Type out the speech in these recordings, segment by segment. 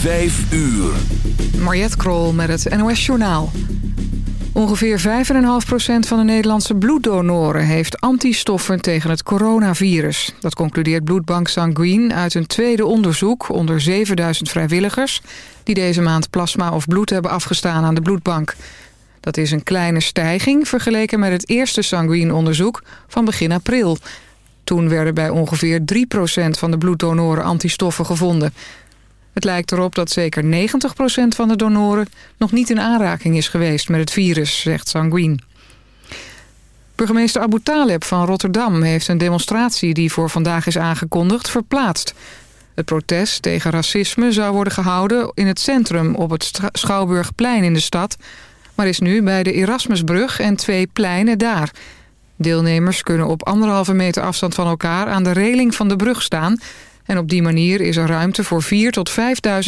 Vijf uur. Mariette Krol met het NOS Journaal. Ongeveer 5,5% van de Nederlandse bloeddonoren heeft antistoffen tegen het coronavirus. Dat concludeert bloedbank Sanguine uit een tweede onderzoek onder 7000 vrijwilligers... die deze maand plasma of bloed hebben afgestaan aan de bloedbank. Dat is een kleine stijging vergeleken met het eerste Sanguine-onderzoek van begin april. Toen werden bij ongeveer 3% van de bloeddonoren antistoffen gevonden... Het lijkt erop dat zeker 90% van de donoren nog niet in aanraking is geweest met het virus, zegt Sanguine. Burgemeester Abu Taleb van Rotterdam heeft een demonstratie die voor vandaag is aangekondigd verplaatst. Het protest tegen racisme zou worden gehouden in het centrum op het Schouwburgplein in de stad, maar is nu bij de Erasmusbrug en twee pleinen daar. Deelnemers kunnen op anderhalve meter afstand van elkaar aan de reling van de brug staan en op die manier is er ruimte voor 4.000 tot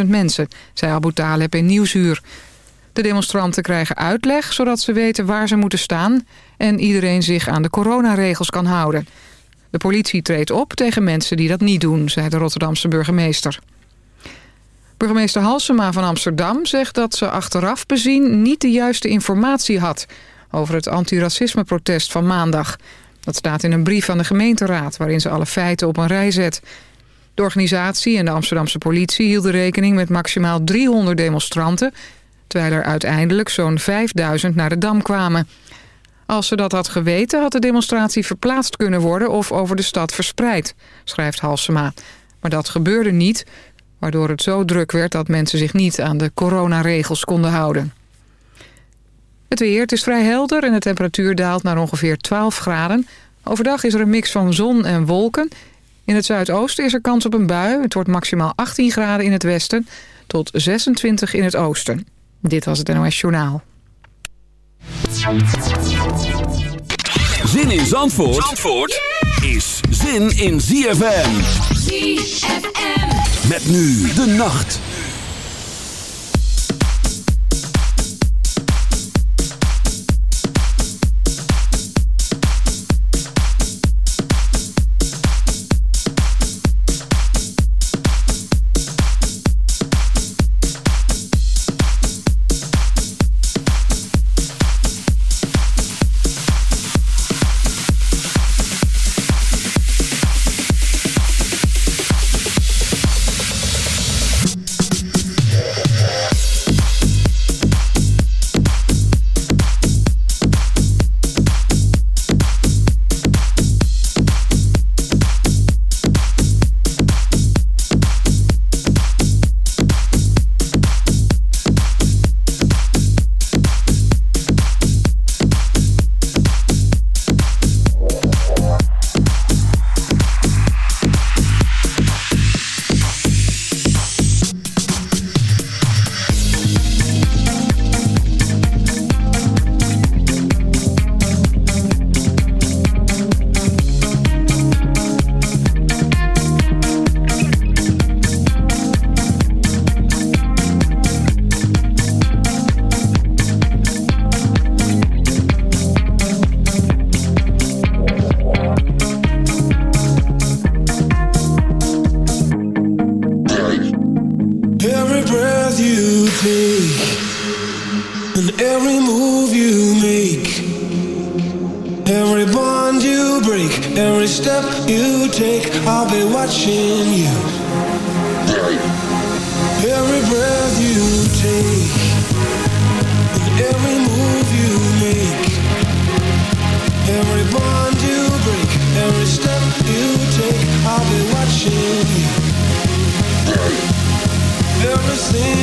5.000 mensen, zei Abu Taleb in Nieuwsuur. De demonstranten krijgen uitleg zodat ze weten waar ze moeten staan... en iedereen zich aan de coronaregels kan houden. De politie treedt op tegen mensen die dat niet doen, zei de Rotterdamse burgemeester. Burgemeester Halsema van Amsterdam zegt dat ze achteraf bezien... niet de juiste informatie had over het antiracisme-protest van maandag. Dat staat in een brief aan de gemeenteraad... waarin ze alle feiten op een rij zet... De organisatie en de Amsterdamse politie hielden rekening met maximaal 300 demonstranten... terwijl er uiteindelijk zo'n 5000 naar de Dam kwamen. Als ze dat had geweten had de demonstratie verplaatst kunnen worden... of over de stad verspreid, schrijft Halsema. Maar dat gebeurde niet, waardoor het zo druk werd... dat mensen zich niet aan de coronaregels konden houden. Het weer, is vrij helder en de temperatuur daalt naar ongeveer 12 graden. Overdag is er een mix van zon en wolken... In het zuidoosten is er kans op een bui. Het wordt maximaal 18 graden in het westen tot 26 in het oosten. Dit was het NOS Journaal. Zin in Zandvoort, Zandvoort is zin in ZFM. ZFM. Met nu de nacht. every breath you take and every move you make, every bond you break, every step you take, I'll be watching you.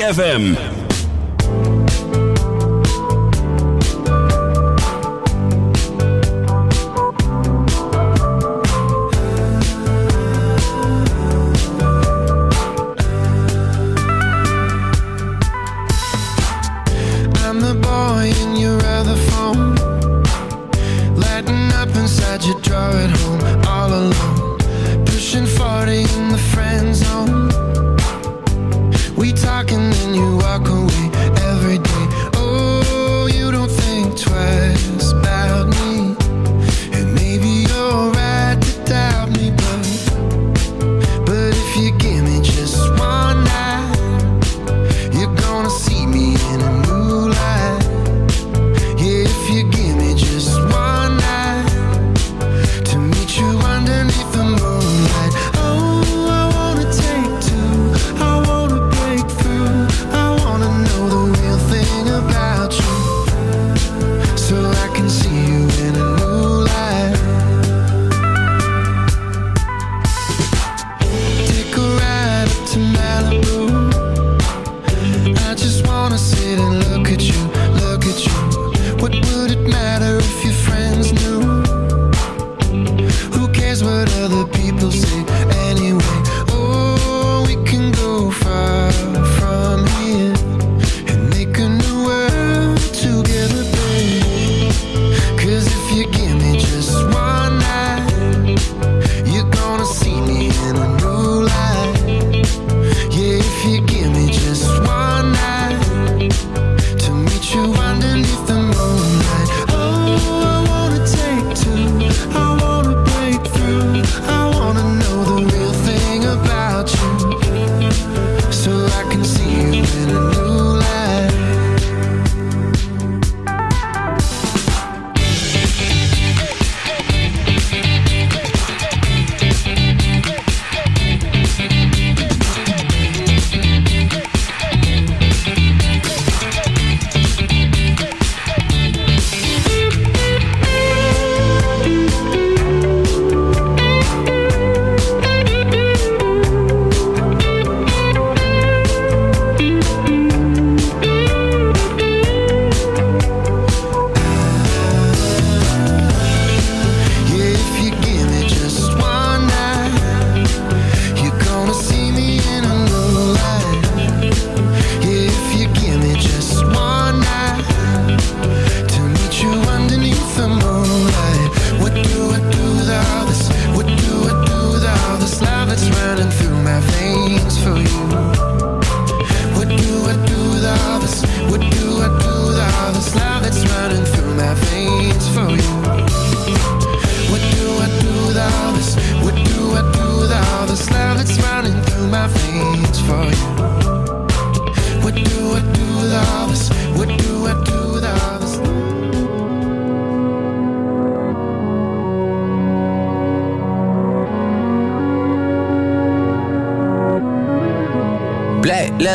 ZFM. Just one night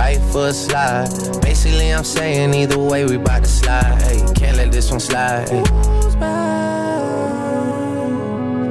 right foot slide. Basically, I'm saying either way, we bout to slide. Can't let this one slide.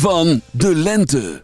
Van de lente.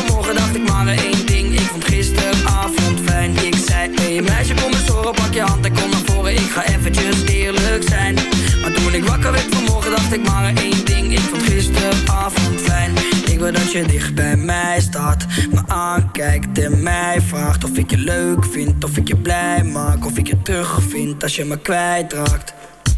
Dat je dicht bij mij staat, me aankijkt en mij vraagt of ik je leuk vind, of ik je blij maak, of ik je terugvind als je me kwijtraakt.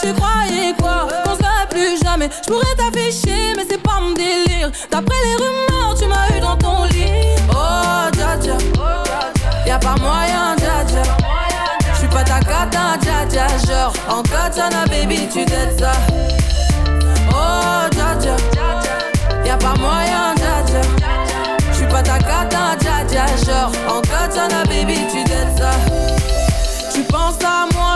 Tu croyais quoi? Qu'on se plus jamais. Je pourrais t'afficher, mais c'est pas mon délire. D'après les rumeurs, tu m'as eu dans ton lit. Oh, dja dja. Y'a pas moyen, dja dja. J'suis pas ta cata, dja dja. Genre, en katana, baby, tu t'aides ça. Oh, dja dja. Y'a pas moyen, dja dja. J'suis pas ta cata, dja dja. Genre, en katana, baby, tu t'aides ça. Tu penses à moi,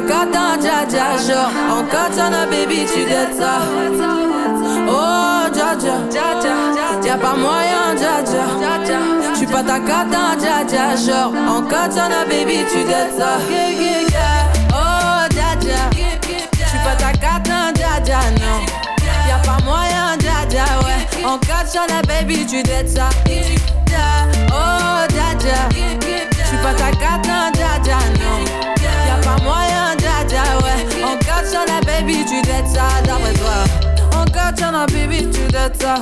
katana, dja dja, genre En katana, baby, tu dettes ça. Oh, dja dja, y'a pas moyen, dja dja. J'suis pas ta katana, dja dja, genre En katana, baby, tu dettes ça. Oh, dja dja, j'suis pas ta katana, dja dja, non. Y'a pas moyen, dja dja, ouais. En katana, baby, tu dettes ça. Oh, dja dja, j'suis pas ta katana, dja dja, non. Y'a pas moyen. baby, tu dettes ça d'après toi. Encore t'en as, baby, tu dettes ça.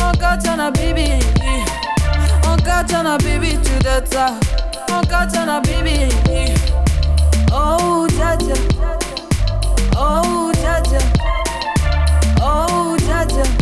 Encore t'en as, baby. Encore t'en as, baby, tu dettes ça. Encore t'en as, baby. Oh, dja. Oh, dja. Oh, dja dja.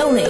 lonely.